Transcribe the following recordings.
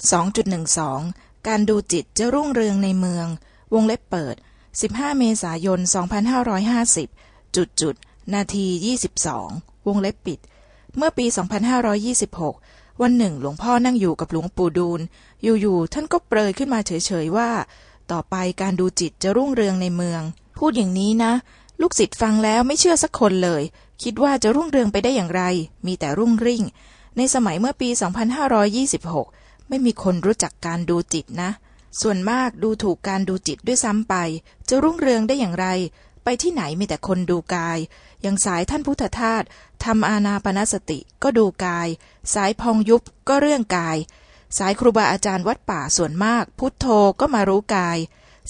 2.12 การดูจิตจะรุ่งเรืองในเมือง วงเล็บเปิด 15 เมษายน 2550 จุดจุด นาที 22 วงเล็บปิด เมื่อปี 2526 วันหนึ่ง หลวงพ่อนั่งอยู่กับหลวงปู่ดูล อยู่ๆ ท่านก็เปรยขึ้นมาเฉยๆว่า ต่อไปการดูจิตจะรุ่งเรืองในเมือง พูดอย่างนี้นะ ลูกศิษย์ฟังแล้วไม่เชื่อสักคนเลย คิดว่าจะรุ่งเรืองไปได้อย่างไร มีแต่รุ่งริ่ง ในสมัยเมื่อปี 2526 ไม่มีคนรู้จักการดูจิตนะ ส่วนมากดูถูกการดูจิตด้วยซ้ำไป จะรุ่งเรืองได้อย่างไร ไปที่ไหนมีแต่คนดูกาย อย่างสายท่านพุทธทาสทำอาณาปณสติก็ดูกาย สายพองยุบก็เรื่องกาย สายครูบาอาจารย์วัดป่าส่วนมาก พุทโธก็มารู้กาย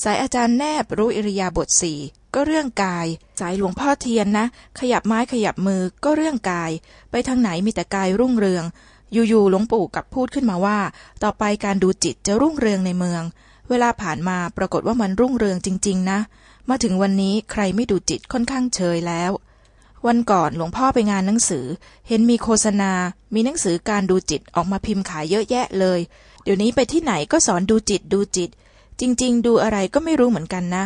สายอาจารย์แนบรู้อิริยาบถสี่ก็เรื่องกาย สายหลวงพ่อเทียนนะ ขยับไม้ขยับมือก็เรื่องกาย ไปทางไหนมีแต่กายรุ่งเรือง อยู่ๆหลวงปู่กับพูดขึ้นมาว่า ต่อไปการดูจิตจะรุ่งเรืองในเมือง เวลาผ่านมาปรากฏว่ามันรุ่งเรืองจริง ๆ นะ มาถึงวันนี้ใครไม่ดูจิตค่อนข้างเชยแล้ว วันก่อนหลวงพ่อไปงานหนังสือ เห็นมีโฆษณา มีหนังสือการดูจิตออกมาพิมพ์ขายเยอะแยะเลย เดี๋ยวนี้ไปที่ไหนก็สอนดูจิตดูจิต จริง ๆ ดูอะไรก็ไม่รู้เหมือนกันนะ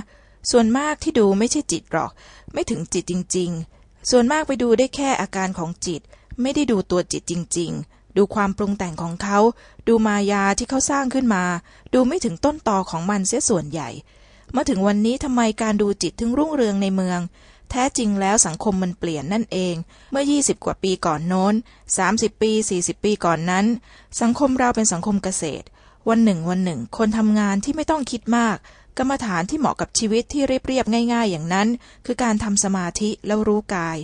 ส่วนมากที่ดูไม่ใช่จิตหรอก ไม่ถึงจิตจริง ๆ ส่วนมากไปดูได้แค่อาการของจิต ไม่ได้ดูตัวจิตจริง ๆ ดูความปรุงแต่งของเขา ดูมายาที่เขาสร้างขึ้นมา ดูไม่ถึงต้นตอของมันเสียส่วนใหญ่มาถึงวันนี้ทำไมการดูจิตถึงรุ่งเรืองในเมือง แท้จริงแล้วสังคมมันเปลี่ยนนั่นเอง เมื่อ 20 กว่าปีก่อนโน้น 30 ปี 40 ปีก่อนนั้น สังคมเราเป็นสังคมเกษตร วันหนึ่ง วันหนึ่ง คนทำงานที่ไม่ต้องคิดมาก กรรมฐานที่เหมาะกับชีวิตที่เรียบๆง่าย ๆ อย่างนั้น คือการทำสมาธิแล้วรู้กาย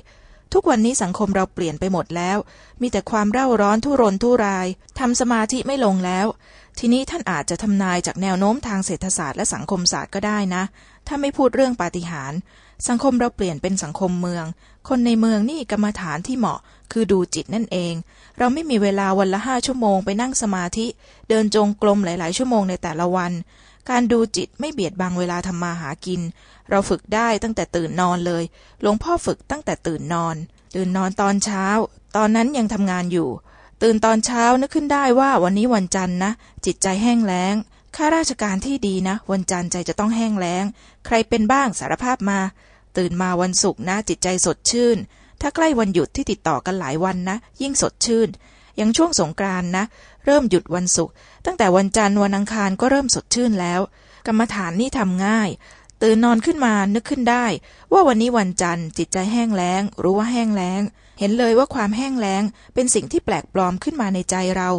ทุกวันนี้สังคมเราเปลี่ยนไปหมดแล้ว มีแต่ความเร่าร้อนทุรนทุรายทำสมาธิไม่ลงแล้ว ทีนี้ท่านอาจจะทำนายจากแนวโน้มทางเศรษฐศาสตร์และสังคมศาสตร์ก็ได้นะ ถ้าไม่พูดเรื่องปาฏิหาริย์สังคมเราเปลี่ยนเป็นสังคมเมือง คนในเมืองนี่กรรมฐานที่เหมาะ คือดูจิตนั่นเอง เราไม่มีเวลาวันละห้าชั่วโมงไปนั่งสมาธิ เดินจงกรมหลาย ๆ ชั่วโมงในแต่ละวัน การดูจิตไม่เบียดบังเวลาทำมาหากิน เราฝึกได้ตั้งแต่ตื่นนอนเลย หลวงพ่อฝึกตั้งแต่ตื่นนอน ตื่นนอนตอนเช้า ตอนนั้นยังทำงานอยู่ ตื่นตอนเช้านึกขึ้นได้ว่าวันนี้วันจันทร์นะ จิตใจแห้งแล้งข้าราชการที่ดีนะ วันจันทร์ใจจะต้องแห้งแล้ง ใครเป็นบ้างสารภาพมา ตื่นมาวันศุกร์นะ จิตใจสดชื่น ถ้าใกล้วันหยุดที่ติดต่อกันหลายวันนะ ยิ่งสดชื่นอย่างช่วงสงกรานนะ เริ่มหยุดวันศุกร์ตั้งแต่วันจันทร์วันอังคารก็เริ่มสดชื่นแล้ว กรรมฐานนี่ทำง่าย ตื่นนอนขึ้นมานึกขึ้นได้ ว่าวันนี้วันจันทร์จิตใจแห้งแล้ง รู้ว่าแห้งแล้ง เห็นเลยว่าความแห้งแล้ง เป็นสิ่งที่แปลกปลอมขึ้นมาในใจเรา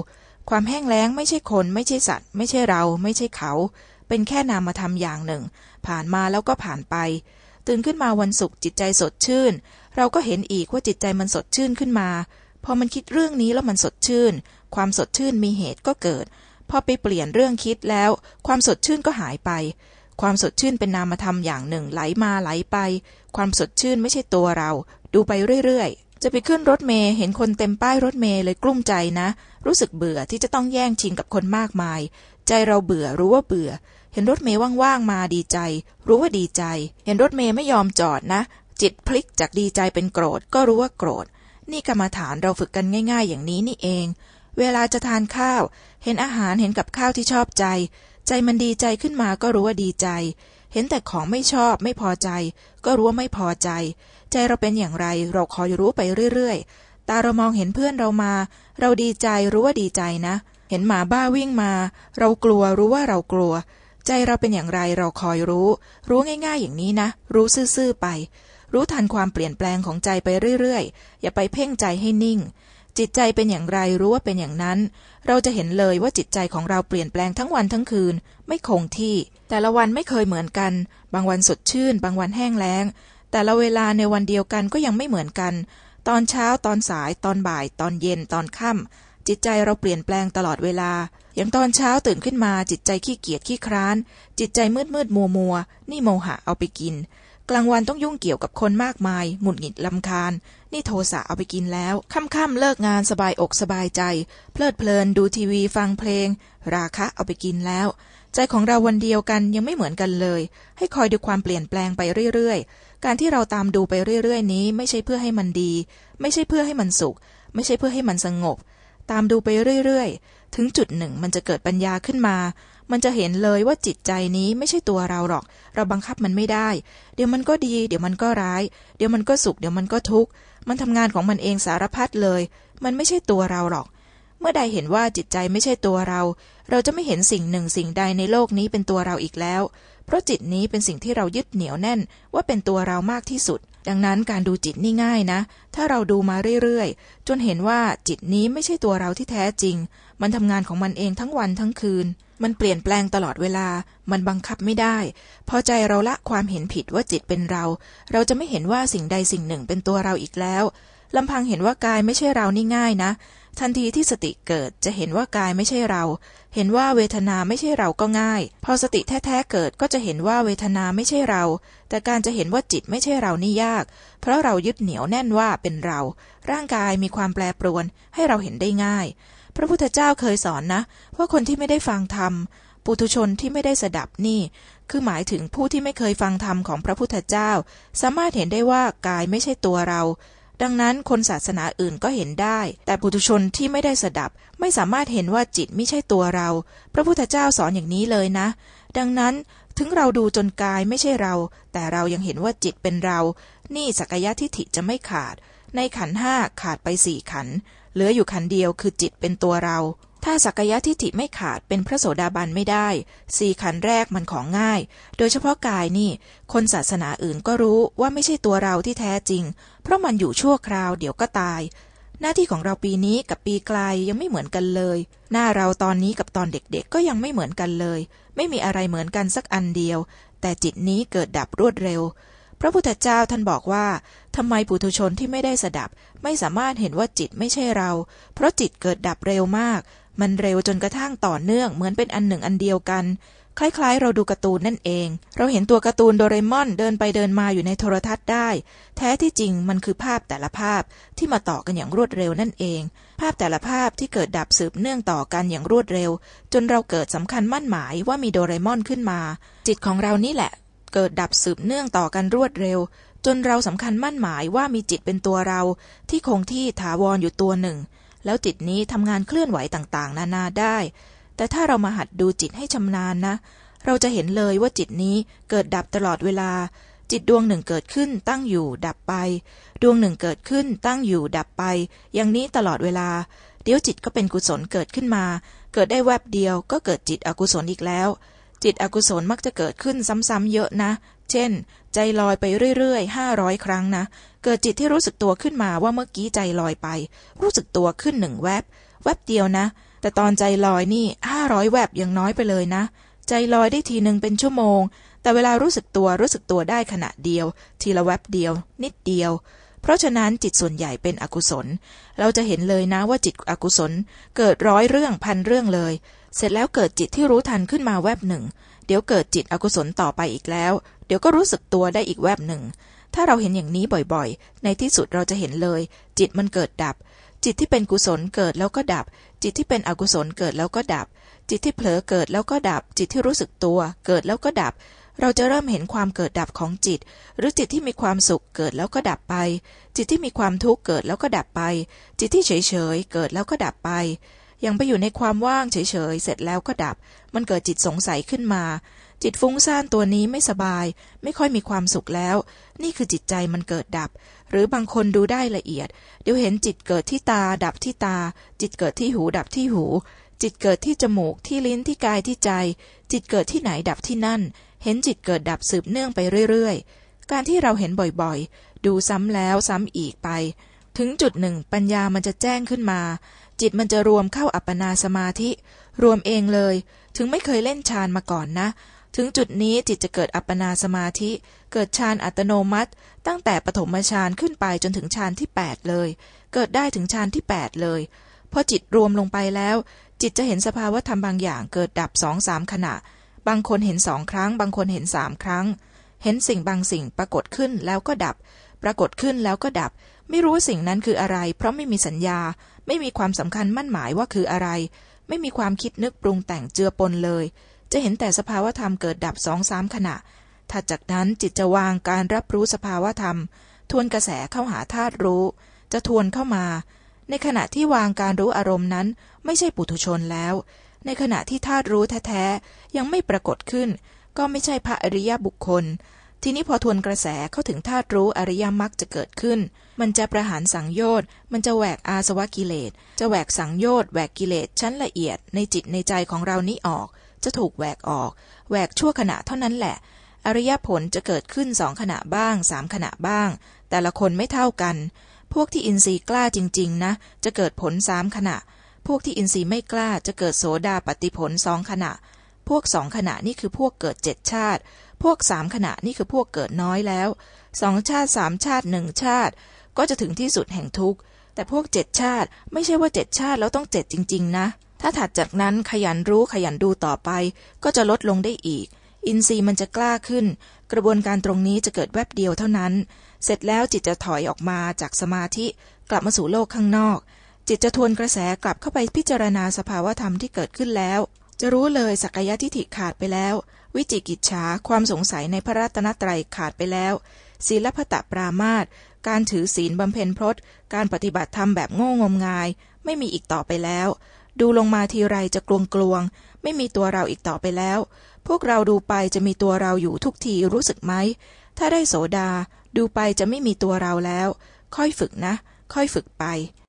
ความแห้งแล้งไม่ใช่คน ไม่ใช่สัตว์ ไม่ใช่เรา ไม่ใช่เขา เป็นแค่นามธรรมอย่างหนึ่ง ผ่านมาแล้วก็ผ่านไป ตื่นขึ้นมาวันศุกร์จิตใจสดชื่น เราก็เห็นอีกว่าจิตใจมันสดชื่นขึ้นมาพอมันคิดเรื่องนี้แล้วมันสดชื่น ความสดชื่นมีเหตุก็เกิด พอไปเปลี่ยนเรื่องคิดแล้ว ความสดชื่นก็หายไป ความสดชื่นเป็นนามธรรมอย่างหนึ่งไหลมาไหลไป ความสดชื่นไม่ใช่ตัวเรา ดูไปเรื่อยๆ จะไปขึ้นรถเมย์เห็นคนเต็มป้ายรถเมย์เลยกลุ้มใจนะ รู้สึกเบื่อที่จะต้องแย่งชิงกับคนมากมาย ใจเราเบื่อรู้ว่าเบื่อ เห็นรถเมย์ว่างๆมาดีใจ รู้ว่าดีใจ เห็นรถเมย์ไม่ยอมจอดนะ จิตพลิกจากดีใจเป็นโกรธก็รู้ว่าโกรธนี่กรรมฐานเราฝึกกันง่าย ๆ อย่างนี้นี่เอง เวลาจะทานข้าว เห็นอาหารเห็นกับข้าวที่ชอบใจ ใจมันดีใจขึ้นมาก็รู้ว่าดีใจ เห็นแต่ของไม่ชอบไม่พอใจ ก็รู้ว่าไม่พอใจ ใจเราเป็นอย่างไรเราคอยรู้ไปเรื่อยๆ ตาเรามองเห็นเพื่อนเรามา เราดีใจรู้ว่าดีใจนะ เห็นหมาบ้าวิ่งมา เรากลัวรู้ว่าเรากลัว ใจเราเป็นอย่างไรเราคอยรู้ รู้ง่ายๆอย่างนี้นะ รู้ซื่อๆไป รู้ทันความเปลี่ยนแปลงของใจไปเรื่อยๆ อย่าไปเพ่งใจให้นิ่ง จิตใจเป็นอย่างไรรู้ว่าเป็นอย่างนั้น เราจะเห็นเลยว่าจิตใจของเราเปลี่ยนแปลงทั้งวันทั้งคืน ไม่คงที่ แต่ละวันไม่เคยเหมือนกัน บางวันสดชื่น บางวันแห้งแล้ง แต่ละเวลาในวันเดียวกันก็ยังไม่เหมือนกัน ตอนเช้าตอนสาย ตอนบ่าย ตอนเย็น ตอนค่ำจิตใจเราเปลี่ยนแปลงตลอดเวลา อย่างตอนเช้าตื่นขึ้นมาจิตใจขี้เกียจขี้คร้าน จิตใจมืดมืดมัวมัวนี่โมหะเอาไปกิน กลางวันต้องยุ่งเกี่ยวกับคนมากมาย หงุดหงิดลำคาญ นี่โทสะเอาไปกินแล้ว ค่ำๆเลิกงานสบายอกสบายใจ เพลิดเพลินดูทีวีฟังเพลง ราคะเอาไปกินแล้ว ใจของเราวันเดียวกันยังไม่เหมือนกันเลย ให้คอยดูความเปลี่ยนแปลงไปเรื่อยๆ การที่เราตามดูไปเรื่อยๆ นี้ไม่ใช่เพื่อให้มันดี ไม่ใช่เพื่อให้มันสุข ไม่ใช่เพื่อให้มันสงบ ตามดูไปเรื่อยๆ ถึงจุดหนึ่งมันจะเกิดปัญญาขึ้นมา มันจะเห็นเลยว่าจิตใจนี้ไม่ใช่ตัวเราหรอก เราบังคับมันไม่ได้ เดี๋ยวมันก็ดี เดี๋ยวมันก็ร้าย เดี๋ยวมันก็สุข เดี๋ยวมันก็ทุกข์ มันทำงานของมันเองสารพัดเลย มันไม่ใช่ตัวเราหรอก เมื่อใดเห็นว่าจิตใจไม่ใช่ตัวเรา เราจะไม่เห็นสิ่งหนึ่งสิ่งใดในโลกนี้เป็นตัวเราอีกแล้ว เพราะจิตนี้เป็นสิ่งที่เรายึดเหนียวแน่นว่าเป็นตัวเรามากที่สุด ดังนั้นการดูจิตนี่ง่ายนะ ถ้าเราดูมาเรื่อยๆ จนเห็นว่าจิตนี้ไม่ใช่ตัวเราที่แท้จริง มันทำงานของมันเองทั้งวันทั้งคืน มันเปลี่ยนแปลงตลอดเวลา มันบังคับไม่ได้ พอใจเราละความเห็นผิดว่าจิตเป็นเรา เราจะไม่เห็นว่าสิ่งใดสิ่งหนึ่งเป็นตัวเราอีกแล้วลำพังเห็นว่ากายไม่ใช่เรานี่ง่ายนะ ทันทีที่สติเกิดจะเห็นว่ากายไม่ใช่เรา เห็นว่าเวทนาไม่ใช่เราก็ง่าย พอสติแท้ๆเกิดก็จะเห็นว่าเวทนาไม่ใช่เรา แต่การจะเห็นว่าจิตไม่ใช่เรานี่ยาก เพราะเรายึดเหนียวแน่นว่าเป็นเรา ร่างกายมีความแปรปรวนให้เราเห็นได้ง่าย พระพุทธเจ้าเคยสอนนะว่าคนที่ไม่ได้ฟังธรรมปุถุชนที่ไม่ได้สดับนี่ คือหมายถึงผู้ที่ไม่เคยฟังธรรมของพระพุทธเจ้า สามารถเห็นได้ว่ากายไม่ใช่ตัวเรา ดังนั้นคนศาสนาอื่นก็เห็นได้ แต่ปุถุชนที่ไม่ได้สดับ ไม่สามารถเห็นว่าจิตไม่ใช่ตัวเรา พระพุทธเจ้าสอนอย่างนี้เลยนะ ดังนั้นถึงเราดูจนกายไม่ใช่เรา แต่เรายังเห็นว่าจิตเป็นเรา นี่สักยะทิฏฐิจะไม่ขาด ในขันห้าขาดไปสี่ขัน เหลืออยู่ขันเดียวคือจิตเป็นตัวเรา ถ้าสักยะทิฏฐิไม่ขาดเป็นพระโสดาบันไม่ได้สี่ขันแรกมันของง่าย โดยเฉพาะกายนี่ คนศาสนาอื่นก็รู้ว่าไม่ใช่ตัวเราที่แท้จริง เพราะมันอยู่ชั่วคราวเดี๋ยวก็ตาย หน้าที่ของเราปีนี้กับปีกลายยังไม่เหมือนกันเลย หน้าเราตอนนี้กับตอนเด็กๆก็ยังไม่เหมือนกันเลย ไม่มีอะไรเหมือนกันสักอันเดียว แต่จิตนี้เกิดดับรวดเร็วพระพุทธเจ้าท่านบอกว่าทำไมปุถุชนที่ไม่ได้สดับ ไม่สามารถเห็นว่าจิตไม่ใช่เรา เพราะจิตเกิดดับเร็วมาก มันเร็วจนกระทั่งต่อเนื่องเหมือนเป็นอันหนึ่งอันเดียวกัน คล้ายๆ เราดูการ์ตูนนั่นเอง เราเห็นตัวการ์ตูนโดเรมอนเดินไปเดินมาอยู่ในโทรทัศน์ได้ แท้ที่จริงมันคือภาพแต่ละภาพที่มาต่อกันอย่างรวดเร็วนั่นเอง ภาพแต่ละภาพที่เกิดดับสืบเนื่องต่อกันอย่างรวดเร็ว จนเราเกิดสำคัญมั่นหมายว่ามีโดเรมอนขึ้นมา จิตของเรานี่แหละ เกิดดับสืบเนื่องต่อกันรวดเร็วจนเราสำคัญมั่นหมายว่ามีจิตเป็นตัวเราที่คงที่ถาวรออยู่ตัวหนึ่ง แล้วจิตนี้ทำงานเคลื่อนไหวต่างๆ นานาได้ แต่ถ้าเรามาหัดดูจิตให้ชำนาญนะ เราจะเห็นเลยว่าจิตนี้เกิดดับตลอดเวลา จิตดวงหนึ่งเกิดขึ้นตั้งอยู่ดับไป ดวงหนึ่งเกิดขึ้นตั้งอยู่ดับไป อย่างนี้ตลอดเวลา เดี๋ยวจิตก็เป็นกุศลเกิดขึ้นมา เกิดได้แวบเดียวก็เกิดจิตอกุศลอีกแล้วจิตอกุศลมักจะเกิดขึ้นซ้ำๆเยอะนะ เช่น ใจลอยไปเรื่อยๆห้าร้อยครั้งนะ เกิดจิตที่รู้สึกตัวขึ้นมาว่าเมื่อกี้ใจลอยไป รู้สึกตัวขึ้นหนึ่งแวบ แวบเดียวนะ แต่ตอนใจลอยนี่ห้าร้อยแวบยังน้อยไปเลยนะ ใจลอยได้ทีหนึ่งเป็นชั่วโมง แต่เวลารู้สึกตัวรู้สึกตัวได้ขณะเดียว ทีละแวบเดียว นิดเดียว เพราะฉะนั้นจิตส่วนใหญ่เป็นอกุศล เราจะเห็นเลยนะว่าจิตอกุศล เกิดร้อยเรื่องพันเรื่องเลย เสร็จแล้วเกิดจิตที่รู้ทันขึ้นมาแวบหนึ่ง เดี๋ยวเกิดจิตอกุศลต่อไปอีกแล้ว ดี๋ยวก็รู้สึกตัวได้อีกแวบหนึ่ง ถ้าเราเห็นอย่างนี้บ่อยๆ ในที่สุดเราจะเห็นเลย จิตมันเกิดดับ จิตที่เป็นกุศลเกิดแล้วก็ดับ จิตที่เป็นอกุศลเกิดแล้วก็ดับ จิตที่เผลอเกิดแล้วก็ดับ จิตที่รู้สึกตัว เกิดแล้วก็ดับ เราจะเริ่มเห็นความเกิดดับของจิต หรือจิตที่มีความสุขเกิดแล้วก็ดับไป จิตที่มีความทุกข์เกิดแล้วก็ดับไป จิตที่เฉยๆเกิดแล้วก็ดับไปยังไปอยู่ในความว่างเฉยๆ เสร็จแล้วก็ดับ มันเกิดจิตสงสัยขึ้นมา จิตฟุ้งซ่านตัวนี้ไม่สบาย ไม่ค่อยมีความสุขแล้ว นี่คือจิตใจมันเกิดดับ หรือบางคนดูได้ละเอียด เดี๋ยวเห็นจิตเกิดที่ตา ดับที่ตา จิตเกิดที่หู ดับที่หู จิตเกิดที่จมูกที่ลิ้นที่กายที่ใจ จิตเกิดที่ไหนดับที่นั่น เห็นจิตเกิดดับสืบเนื่องไปเรื่อยๆ การที่เราเห็นบ่อยๆ ดูซ้ำแล้วซ้ำอีกไป ถึงจุดหนึ่งปัญญามันจะแจ้งขึ้นมา จิตมันจะรวมเข้าอัปปนาสมาธิ รวมเองเลย ถึงไม่เคยเล่นฌานมาก่อนนะ ถึงจุดนี้จิตจะเกิดอัปปนาสมาธิ เกิดฌานอัตโนมัติ ตั้งแต่ปฐมฌานขึ้นไปจนถึงฌานที่ 8 เลย เกิดได้ถึงฌานที่ 8 เลยพอจิตรวมลงไปแล้ว จิตจะเห็นสภาวะธรรมบางอย่างเกิดดับสองสามขณะ บางคนเห็นสองครั้ง บางคนเห็นสามครั้ง เห็นสิ่งบางสิ่งปรากฏขึ้นแล้วก็ดับ ปรากฏขึ้นแล้วก็ดับ ไม่รู้สิ่งนั้นคืออะไร เพราะไม่มีสัญญา ไม่มีความสำคัญมั่นหมายว่าคืออะไร ไม่มีความคิดนึกปรุงแต่งเจือปนเลย จะเห็นแต่สภาวธรรมเกิดดับสองสามขณะ ถัดจากนั้นจิตจะวางการรับรู้สภาวธรรม ทวนกระแสเข้าหาธาตุรู้ จะทวนเข้ามา ในขณะที่วางการรู้อารมณ์นั้น ไม่ใช่ปุถุชนแล้ว ในขณะที่ธาตุรู้แท้ๆยังไม่ปรากฏขึ้น ก็ไม่ใช่พระอริยบุคคล ทีนี้พอทวนกระแสเข้าถึงธาตุรู้อริยมรรคจะเกิดขึ้น มันจะประหารสังโยชน์ มันจะแหวกอาสวะกิเลส จะแหวกสังโยชน์แหวกกิเลสชั้นละเอียดในจิตในใจของเรานี้ออก จะถูกแหวกออก แหวกชั่วขณะเท่านั้นแหละ อริยผลจะเกิดขึ้นสองขณะบ้างสามขณะบ้าง แต่ละคนไม่เท่ากัน พวกที่อินทรีย์กล้าจริง ๆ นะ จะเกิดผลสามขณะ พวกที่อินทรีย์ไม่กล้าจะเกิดโสดาปฏิผลสองขณะ พวกสองขณะนี่คือพวกเกิดเจ็ดชาติ พวกสามขณะนี่คือพวกเกิดน้อยแล้วสองชาติสามชาติหนึ่งชาติ ก็จะถึงที่สุดแห่งทุกข์แต่พวกเจ็ดชาติไม่ใช่ว่าเจ็ดชาติแล้วต้องเจ็ดจริง ๆ นะ ถ้าถัดจากนั้นขยันรู้ขยันดูต่อไป ก็จะลดลงได้อีก อินทรีย์มันจะกล้าขึ้น กระบวนการตรงนี้จะเกิดแวบเดียวเท่านั้น เสร็จแล้วจิตจะถอยออกมาจากสมาธิกลับมาสู่โลกข้างนอก จิตจะทวนกระแสกลับเข้าไปพิจารณาสภาวธรรมที่เกิดขึ้นแล้ว จะรู้เลยสักยะทิฏฐิขาดไปแล้ว วิจิกิจฉาความสงสัยในพระรัตนตรัยขาดไปแล้วศีลพัตปรามาตการถือศีลบำเพ็ญพรตการปฏิบัติธรรมแบบโง่งมงาย ไม่มีอีกต่อไปแล้ว ดูลงมาทีไรจะกลวงกลวงไม่มีตัวเราอีกต่อไปแล้ว พวกเราดูไปจะมีตัวเราอยู่ทุกทีรู้สึกไหม ถ้าได้โสดา ดูไปจะไม่มีตัวเราแล้ว ค่อยฝึกนะ ค่อยฝึกไป